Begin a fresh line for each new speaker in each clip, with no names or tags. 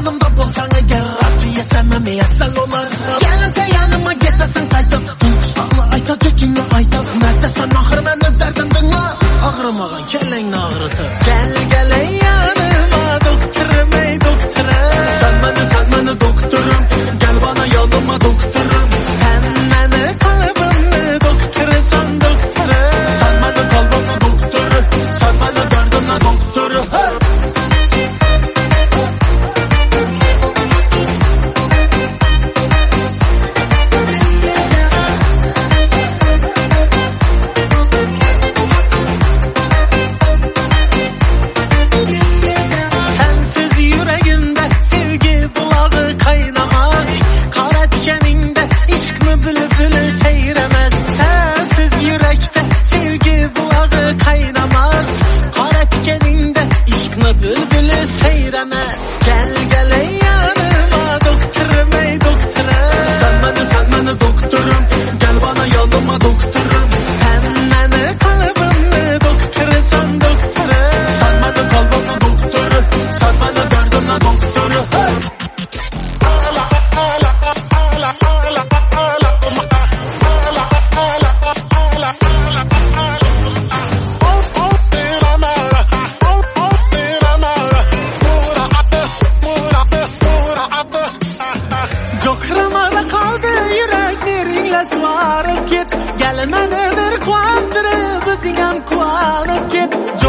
yanımda bulsana gel. Rahatçı yesemem yesel olar Gel öte yanıma gezesin kaydım Ağla ayta çekinle ayda Nerede sen ahırına ne derdin dinle Ağrımağın kelleğini ağrıtır Gel Güldüremez Kenle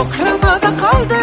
O kırmada kaldı.